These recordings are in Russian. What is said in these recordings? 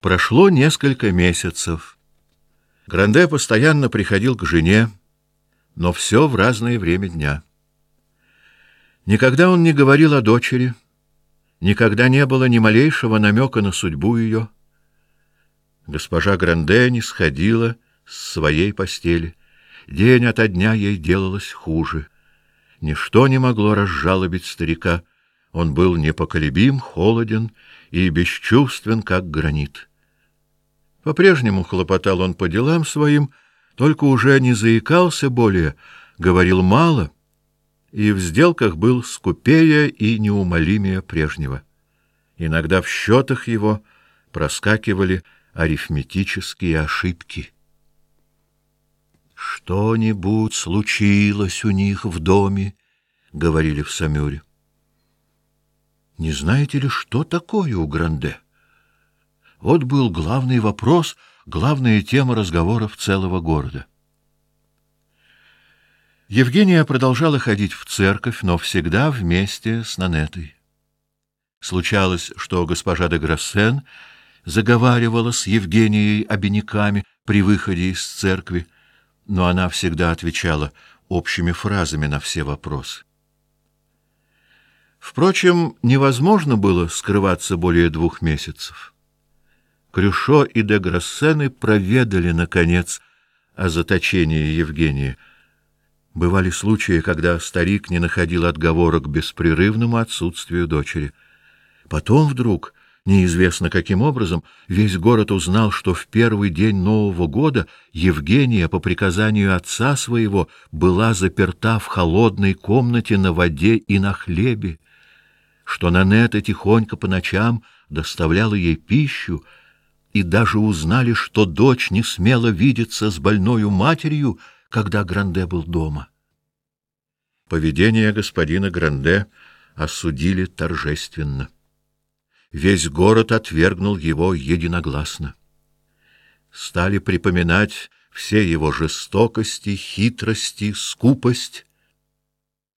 Прошло несколько месяцев. Гранде постоянно приходил к жене, но все в разное время дня. Никогда он не говорил о дочери, никогда не было ни малейшего намека на судьбу ее. Госпожа Гранде не сходила с своей постели. День ото дня ей делалось хуже. Ничто не могло разжалобить старика. Он был непоколебим, холоден и бесчувствен, как гранит. По-прежнему хлопотал он по делам своим, только уже не заикался более, говорил мало и в сделках был скупее и неумолимее прежнего. Иногда в счетах его проскакивали арифметические ошибки. Что-нибудь случилось у них в доме, говорили в Самюре. Не знаете ли, что такое у Гранде? Вот был главный вопрос, главная тема разговоров целого города. Евгения продолжала ходить в церковь, но всегда вместе с Нанетой. Случалось, что госпожа де Грассен заговаривала с Евгенией обиняками при выходе из церкви, но она всегда отвечала общими фразами на все вопросы. Впрочем, невозможно было скрываться более двух месяцев. Крюшо и де Грассены проведали наконец о заточении Евгения. Бывали случаи, когда старик не находил отговорок к беспрерывному отсутствию дочери. Потом вдруг Неизвестно каким образом весь город узнал, что в первый день Нового года Евгения по приказанию отца своего была заперта в холодной комнате на воде и на хлебе, что Нанета тихонько по ночам доставляла ей пищу, и даже узнали, что дочь не смела видеться с больною матерью, когда Гранде был дома. Поведение господина Гранде осудили торжественно. Весь город отвергнул его единогласно. Стали припоминать все его жестокости, хитрости, скупость.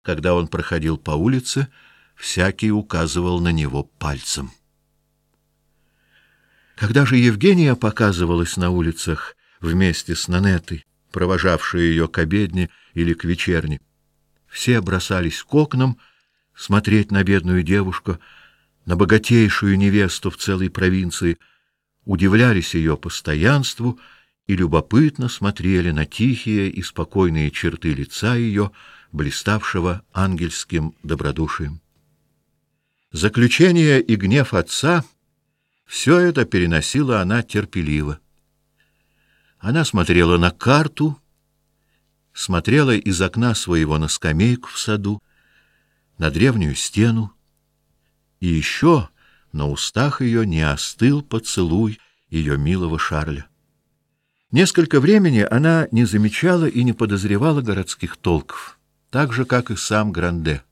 Когда он проходил по улице, всякий указывал на него пальцем. Когда же Евгения показывалась на улицах вместе с Нанетой, провожавшей ее к обедне или к вечерне, все бросались к окнам смотреть на бедную девушку, на богатейшую невесту в целой провинции, удивлялись ее постоянству и любопытно смотрели на тихие и спокойные черты лица ее, блиставшего ангельским добродушием. Заключение и гнев отца все это переносила она терпеливо. Она смотрела на карту, смотрела из окна своего на скамейку в саду, на древнюю стену, и еще на устах ее не остыл поцелуй ее милого Шарля. Несколько времени она не замечала и не подозревала городских толков, так же как и сам Гранде.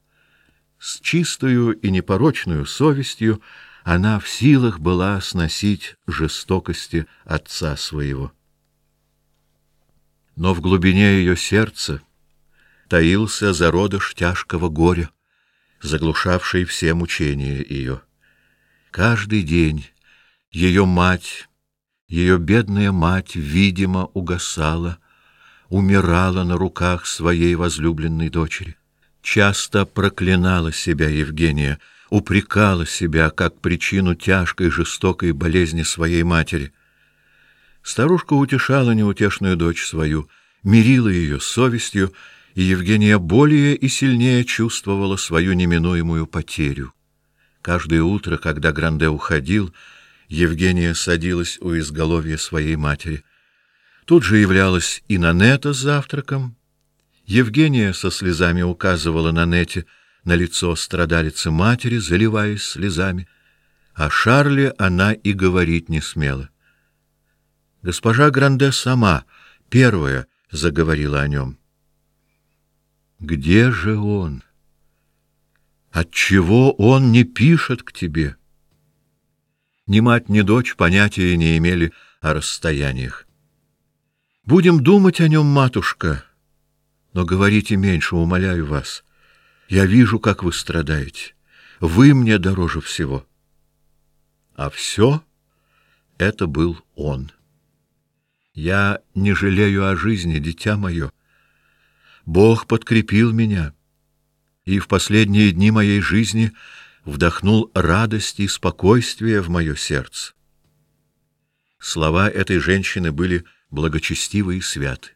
С чистою и непорочную совестью она в силах была сносить жестокости отца своего. Но в глубине ее сердца таился зародыш тяжкого горя заглушавшей все мучения ее. Каждый день ее мать, ее бедная мать, видимо, угасала, умирала на руках своей возлюбленной дочери. Часто проклинала себя Евгения, упрекала себя как причину тяжкой жестокой болезни своей матери. Старушка утешала неутешную дочь свою, мирила ее совестью и Евгения более и сильнее чувствовала свою неминуемую потерю. Каждое утро, когда Гранде уходил, Евгения садилась у изголовья своей матери. Тут же являлась и Нанета с завтраком. Евгения со слезами указывала Нанете на лицо страдалицы матери, заливаясь слезами. а Шарле она и говорить не смела. Госпожа Гранде сама первая заговорила о нем. Где же он? Отчего он не пишет к тебе? Ни мать, ни дочь понятия не имели о расстояниях. Будем думать о нем, матушка, но говорите меньше, умоляю вас. Я вижу, как вы страдаете. Вы мне дороже всего. А все это был он. Я не жалею о жизни, дитя мое. Бог подкрепил меня, и в последние дни моей жизни вдохнул радость и спокойствие в мое сердце. Слова этой женщины были благочестивы и святы.